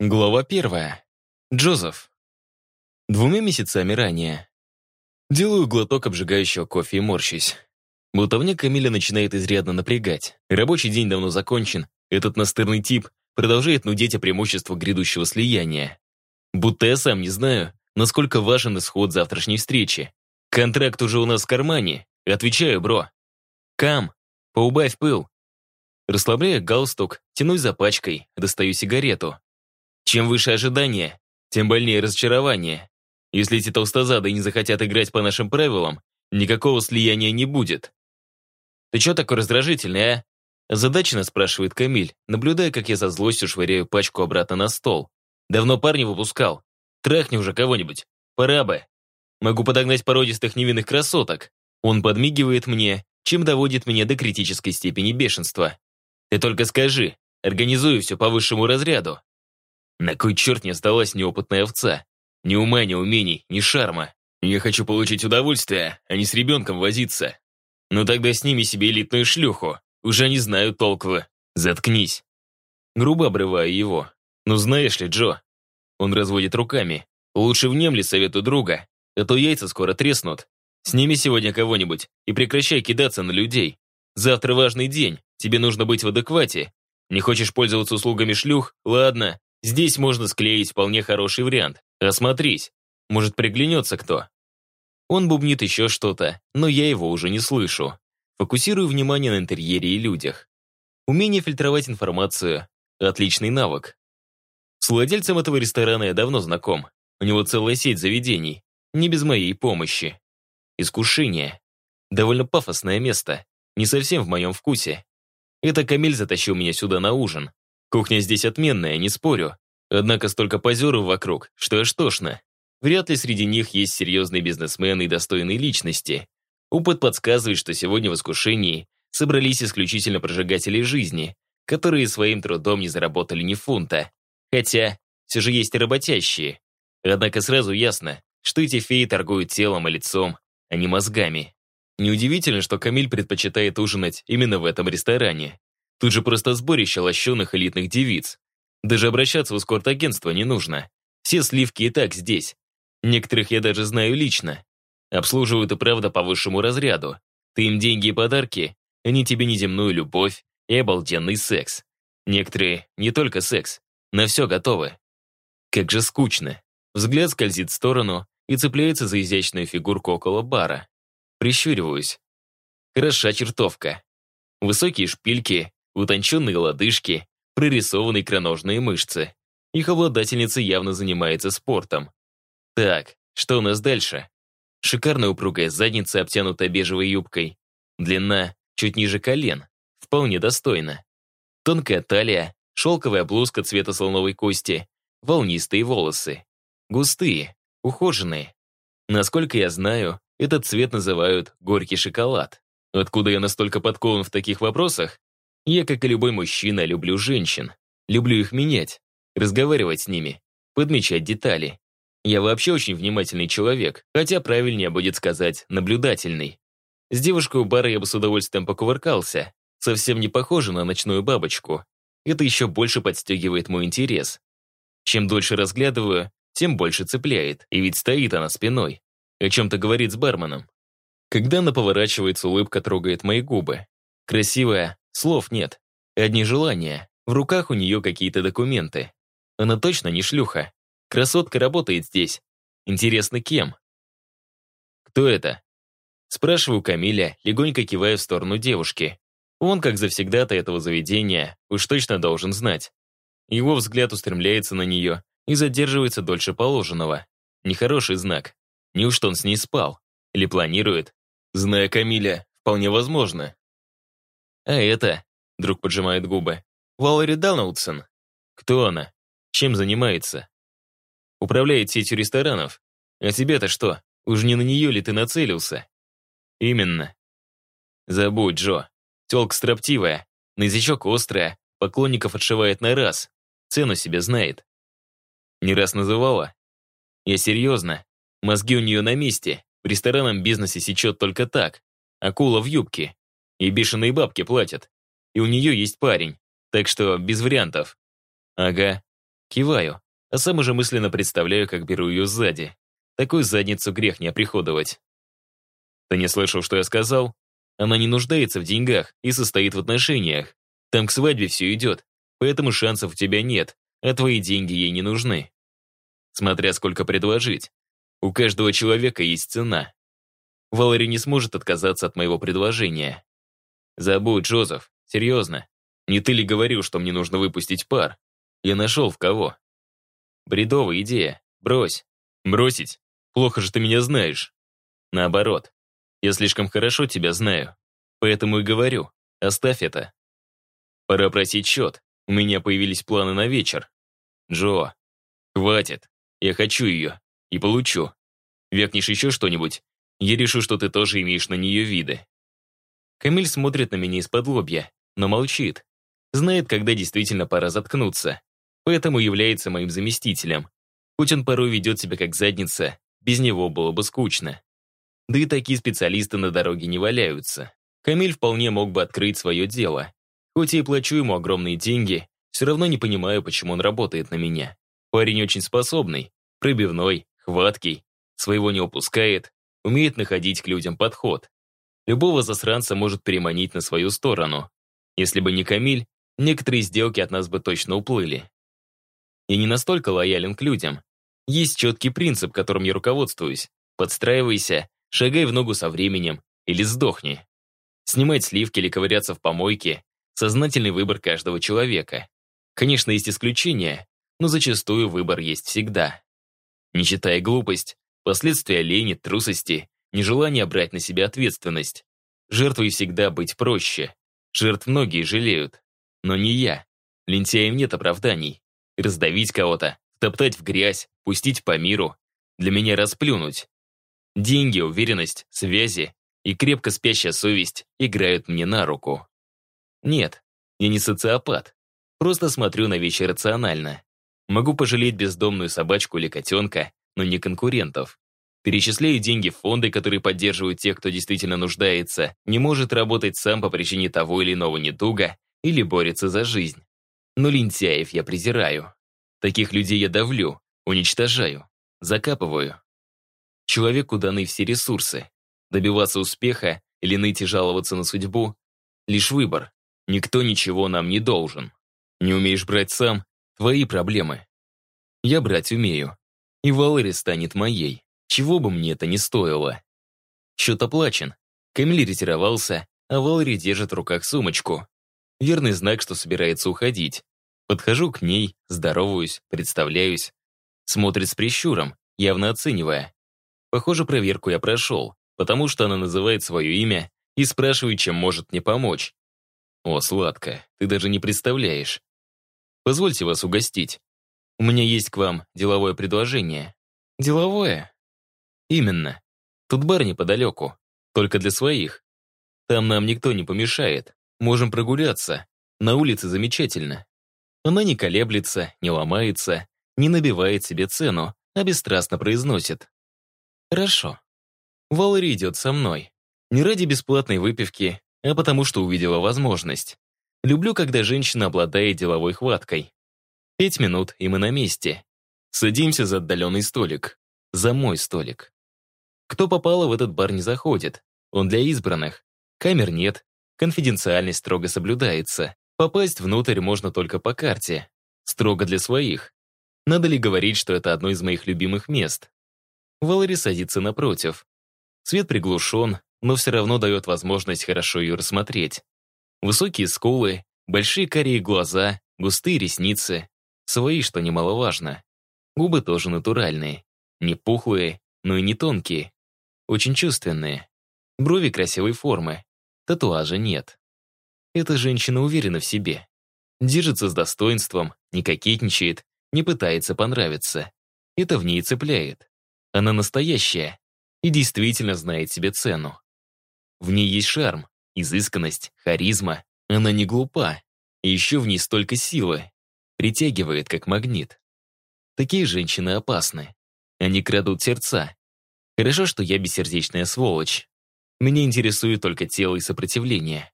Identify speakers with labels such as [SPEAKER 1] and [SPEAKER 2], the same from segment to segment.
[SPEAKER 1] Глава первая. Джозеф. Двумя месяцами ранее. Делаю глоток обжигающего кофе и морщусь. Болтовня Камиля начинает изрядно напрягать. Рабочий день давно закончен. Этот настырный тип продолжает нудеть о преимуществах грядущего слияния. Будто я сам не знаю, насколько важен исход завтрашней встречи. Контракт уже у нас в кармане. Отвечаю, бро. Кам, поубавь пыл. Расслабляя галстук, тянусь за пачкой, достаю сигарету. Чем выше ожидания, тем больнее разочарование. Если эти толстозады не захотят играть по нашим правилам, никакого слияния не будет. «Ты чё такой раздражительный, а?» Задачно спрашивает Камиль, наблюдая, как я за злостью швыряю пачку обратно на стол. «Давно парня выпускал. Трахни уже кого-нибудь. Пора бы. Могу подогнать породистых невинных красоток». Он подмигивает мне, чем доводит меня до критической степени бешенства. «Ты только скажи, организую все по высшему разряду. На кой черт мне сдалась неопытная овца? Ни ума, ни умений, ни шарма. Я хочу получить удовольствие, а не с ребенком возиться. Ну тогда сними себе элитную шлюху. Уже не знаю толково. Заткнись. Грубо обрываю его. Ну знаешь ли, Джо? Он разводит руками. Лучше внемли совету друга, а то яйца скоро треснут. Сними сегодня кого-нибудь и прекращай кидаться на людей. Завтра важный день, тебе нужно быть в адеквате. Не хочешь пользоваться услугами шлюх? Ладно, Здесь можно склеить вполне хороший вариант. Осмотрись. Может, приглянется кто. Он бубнит еще что-то, но я его уже не слышу. Фокусирую внимание на интерьере и людях. Умение фильтровать информацию — отличный навык. С владельцем этого ресторана я давно знаком. У него целая сеть заведений, не без моей помощи. Искушение. Довольно пафосное место, не совсем в моем вкусе. Это Камиль затащил меня сюда на ужин. Кухня здесь отменная, не спорю. Однако столько позеров вокруг, что аж тошно. Вряд ли среди них есть серьезные бизнесмены и достойные личности. Опыт подсказывает, что сегодня в искушении собрались исключительно прожигатели жизни, которые своим трудом не заработали ни фунта. Хотя, все же есть и работящие. Однако сразу ясно, что эти феи торгуют телом и лицом, а не мозгами. Неудивительно, что Камиль предпочитает ужинать именно в этом ресторане. Тут же просто сборище лощеных элитных девиц. Даже обращаться в эскорт-агентство не нужно. Все сливки и так здесь. Некоторых я даже знаю лично. Обслуживают и правда по высшему разряду. Ты им деньги и подарки, они тебе неземную любовь и обалденный секс. Некоторые не только секс, на все готовы. Как же скучно. Взгляд скользит в сторону и цепляется за изящную фигурку около бара. Прищуриваюсь. Хороша чертовка. Высокие шпильки, утонченные лодыжки, прорисованные икроножные мышцы. Их обладательница явно занимается спортом. Так, что у нас дальше? Шикарная упругая задница, обтянутая бежевой юбкой. Длина чуть ниже колен. Вполне достойно. Тонкая талия, шелковая блузка цвета слоновой кости, волнистые волосы. Густые, ухоженные. Насколько я знаю, этот цвет называют горький шоколад. Откуда я настолько подкован в таких вопросах, я, как и любой мужчина, люблю женщин. Люблю их менять, разговаривать с ними, подмечать детали. Я вообще очень внимательный человек, хотя правильнее будет сказать наблюдательный. С девушкой у бара я бы с удовольствием покувыркался. Совсем не похожа на ночную бабочку. Это еще больше подстегивает мой интерес. Чем дольше разглядываю, тем больше цепляет, и ведь стоит она спиной. О чем-то говорит с барменом. Когда она поворачивается, улыбка трогает мои губы. Красивая, Слов нет. Одни желания. В руках у нее какие-то документы. Она точно не шлюха. Красотка работает здесь. Интересно, кем? Кто это? Спрашиваю Камиля, легонько кивая в сторону девушки. Он, как завсегдата этого заведения, уж точно должен знать. Его взгляд устремляется на нее и задерживается дольше положенного. Нехороший знак. Неужто он с ней спал? Или планирует? Зная Камиля, вполне возможно. А это, друг поджимает губы, Валери Далнаутсон. Кто она? Чем занимается? Управляет сетью ресторанов. А тебе-то что, уж не на нее ли ты нацелился? Именно. Забудь, Джо. Тёлка строптивая, на язычок острая, поклонников отшивает на раз. Цену себе знает. Не раз называла? Я серьезно. Мозги у нее на месте. В ресторанном бизнесе сечет только так. Акула в юбке. И бешеные бабки платят. И у нее есть парень. Так что без вариантов. Ага. Киваю, а сам уже мысленно представляю, как беру ее сзади. Такую задницу грех не оприходовать. Ты не слышал, что я сказал? Она не нуждается в деньгах и состоит в отношениях. Там к свадьбе все идет, поэтому шансов у тебя нет, а твои деньги ей не нужны. Смотря сколько предложить. У каждого человека есть цена. Валери не сможет отказаться от моего предложения. Забудь, Джозеф, серьезно. Не ты ли говорил, что мне нужно выпустить пар? Я нашел в кого. Бредовая идея. Брось. Бросить? Плохо же ты меня знаешь. Наоборот. Я слишком хорошо тебя знаю. Поэтому и говорю. Оставь это. Пора просить счет. У меня появились планы на вечер. Джо, хватит. Я хочу ее. И получу. Векнешь еще что-нибудь, я решу, что ты тоже имеешь на нее виды. Камиль смотрит на меня из-под лобья, но молчит. Знает, когда действительно пора заткнуться. Поэтому является моим заместителем. Хоть он порой ведет себя как задница, без него было бы скучно. Да и такие специалисты на дороге не валяются. Камиль вполне мог бы открыть свое дело. Хоть я и плачу ему огромные деньги, все равно не понимаю, почему он работает на меня. Парень очень способный, пробивной, хваткий, своего не упускает, умеет находить к людям подход. Любого засранца может переманить на свою сторону. Если бы не Камиль, некоторые сделки от нас бы точно уплыли. Я не настолько лоялен к людям. Есть четкий принцип, которым я руководствуюсь. Подстраивайся, шагай в ногу со временем или сдохни. Снимать сливки или ковыряться в помойке – сознательный выбор каждого человека. Конечно, есть исключения, но зачастую выбор есть всегда. Не считая глупость, последствия лени, трусости, нежелания брать на себя ответственность. Жертвой всегда быть проще. Жертв многие жалеют. Но не я. Лентяям нет оправданий. Раздавить кого-то, топтать в грязь, пустить по миру. Для меня расплюнуть. Деньги, уверенность, связи и крепко спящая совесть играют мне на руку. Нет, я не социопат. Просто смотрю на вещи рационально. Могу пожалеть бездомную собачку или котенка, но не конкурентов. Перечисляю деньги в фонды, которые поддерживают тех, кто действительно нуждается, не может работать сам по причине того или иного недуга или борется за жизнь. Но лентяев я презираю. Таких людей я давлю, уничтожаю, закапываю. Человеку даны все ресурсы. Добиваться успеха или ныть и жаловаться на судьбу — лишь выбор. Никто ничего нам не должен. Не умеешь брать сам Твои проблемы. Я брать умею. И Валери станет моей, чего бы мне это ни стоило. Счет оплачен. Камиль ретировался, а Валери держит в руках сумочку. Верный знак, что собирается уходить. Подхожу к ней, здороваюсь, представляюсь. Смотрит с прищуром, явно оценивая. Похоже, проверку я прошел, потому что она называет свое имя и спрашивает, чем может мне помочь. О, сладко, ты даже не представляешь. Позвольте вас угостить. У меня есть к вам деловое предложение». «Деловое?» «Именно. Тут бар неподалеку. Только для своих. Там нам никто не помешает. Можем прогуляться. На улице замечательно. Она не колеблется, не ломается, не набивает себе цену, а бесстрастно произносит. «Хорошо. Валери идет со мной. Не ради бесплатной выпивки, а потому что увидела возможность. Люблю, когда женщина обладает деловой хваткой. Пять минут, и мы на месте. Садимся за отдаленный столик. За мой столик. Кто попало в этот бар не заходит. Он для избранных. Камер нет. Конфиденциальность строго соблюдается. Попасть внутрь можно только по карте. Строго для своих. Надо ли говорить, что это одно из моих любимых мест? Валери садится напротив. Свет приглушен, но все равно дает возможность хорошо ее рассмотреть. Высокие скулы, большие карие глаза, густые ресницы. Свои, что немаловажно. Губы тоже натуральные. Не пухлые, но и не тонкие. Очень чувственные. Брови красивой формы. Татуажа нет. Эта женщина уверена в себе. Держится с достоинством, не кокетничает, не пытается понравиться. Это в ней цепляет. Она настоящая и действительно знает себе цену. В ней есть шарм, изысканность, харизма. Она не глупа. И еще в ней столько силы. Притягивает, как магнит. Такие женщины опасны. Они крадут сердца. Хорошо, что я бессердечная сволочь. Меня интересует только тело и сопротивление.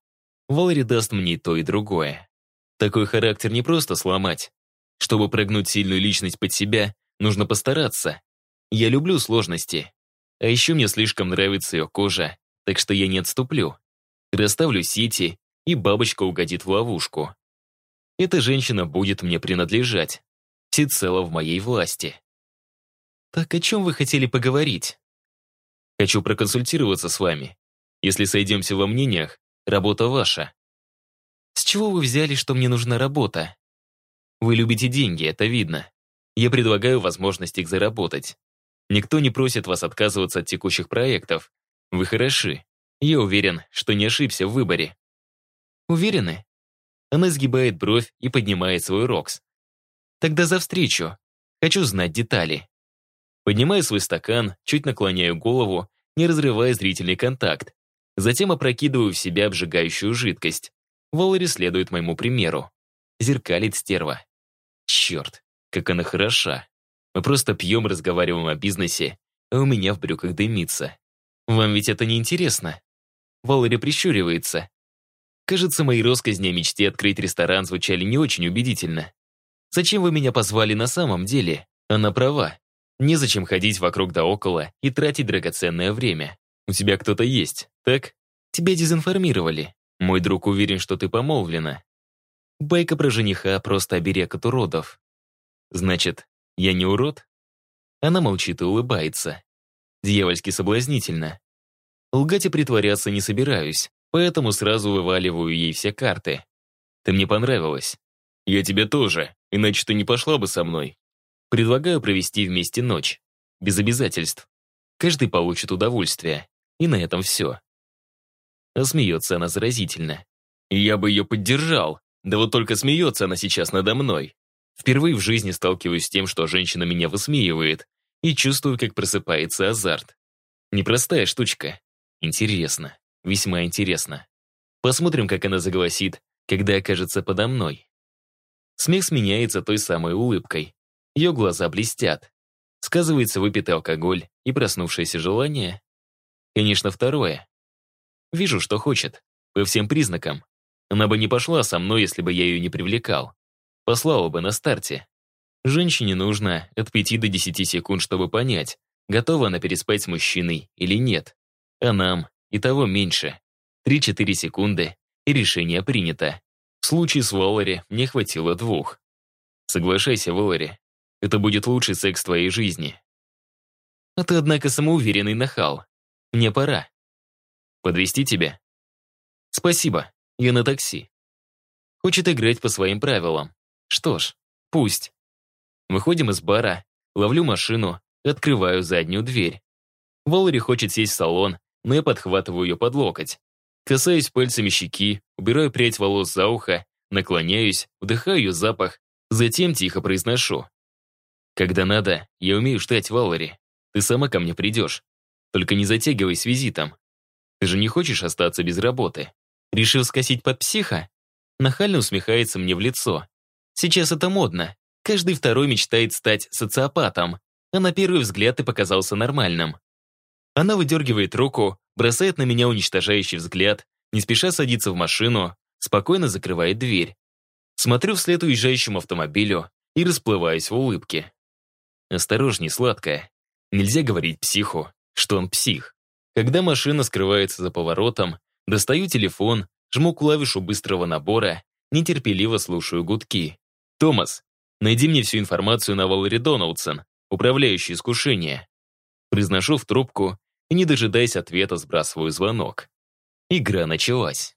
[SPEAKER 1] Валери даст мне и то, и другое. Такой характер не просто сломать. Чтобы прогнуть сильную личность под себя, нужно постараться. Я люблю сложности. А еще мне слишком нравится ее кожа, так что я не отступлю. Расставлю сети, и бабочка угодит в ловушку. Эта женщина будет мне принадлежать. Всецело в моей власти. Так о чем вы хотели поговорить? Хочу проконсультироваться с вами. Если сойдемся во мнениях, работа ваша. С чего вы взяли, что мне нужна работа? Вы любите деньги, это видно. Я предлагаю возможность их заработать. Никто не просит вас отказываться от текущих проектов. Вы хороши. Я уверен, что не ошибся в выборе. Уверены? Она сгибает бровь и поднимает свой рокс. Тогда за встречу. Хочу знать детали. Поднимаю свой стакан, чуть наклоняю голову, не разрывая зрительный контакт. Затем опрокидываю в себя обжигающую жидкость. Волари следует моему примеру. Зеркалит стерва. Черт, как она хороша. Мы просто пьем, разговариваем о бизнесе, а у меня в брюках дымится. Вам ведь это не интересно? Валери прищуривается. Кажется, мои россказни о мечте открыть ресторан звучали не очень убедительно. Зачем вы меня позвали на самом деле? Она права. Незачем ходить вокруг да около и тратить драгоценное время. У тебя кто-то есть, так? Тебя дезинформировали. Мой друг уверен, что ты помолвлена. Байка про жениха просто оберег от уродов. Значит, я не урод? Она молчит и улыбается. Дьявольски соблазнительно. Лгать и притворяться не собираюсь, поэтому сразу вываливаю ей все карты. Ты мне понравилась. Я тебе тоже, иначе ты не пошла бы со мной. Предлагаю провести вместе ночь. Без обязательств. Каждый получит удовольствие. И на этом все. Смеется она заразительно. Я бы ее поддержал. Да вот только смеется она сейчас надо мной. Впервые в жизни сталкиваюсь с тем, что женщина меня высмеивает, и чувствую, как просыпается азарт. Непростая штучка. Интересно. Весьма интересно. Посмотрим, как она загласит, когда окажется подо мной. Смех сменяется той самой улыбкой. Ее глаза блестят. Сказывается выпитый алкоголь и проснувшееся желание. Конечно, второе. Вижу, что хочет. По всем признакам. Она бы не пошла со мной, если бы я ее не привлекал. Послала бы на старте. Женщине нужно от 5 до 10 секунд, чтобы понять, готова она переспать с мужчиной или нет. А нам и того меньше. 3-4 секунды, и решение принято. В случае с Волари мне хватило двух. Соглашайся, Волари. Это будет лучший секс в твоей жизни. А ты, однако, самоуверенный нахал. Мне пора. Подвести тебя? Спасибо, я на такси. Хочет играть по своим правилам. Что ж, пусть. Выходим из бара, ловлю машину, открываю заднюю дверь. Валери хочет сесть в салон, но я подхватываю ее под локоть. Касаюсь пальцами щеки, убираю прядь волос за ухо, наклоняюсь, вдыхаю ее запах, затем тихо произношу. «Когда надо, я умею ждать, Валери. Ты сама ко мне придешь. Только не затягивай с визитом. Ты же не хочешь остаться без работы? Решил скосить под психа?» Нахально усмехается мне в лицо. Сейчас это модно. Каждый второй мечтает стать социопатом, а на первый взгляд ты показался нормальным. Она выдергивает руку, бросает на меня уничтожающий взгляд, не спеша садится в машину, спокойно закрывает дверь. Смотрю вслед уезжающему автомобилю и расплываюсь в улыбке. Осторожней, сладкая. Нельзя говорить психу, что он псих. Когда машина скрывается за поворотом, достаю телефон, жму клавишу быстрого набора, нетерпеливо слушаю гудки. «Томас, найди мне всю информацию на Валери Доналдсон, управляющий искушение». Произношу в трубку и, не дожидаясь ответа, сбрасываю звонок. Игра началась.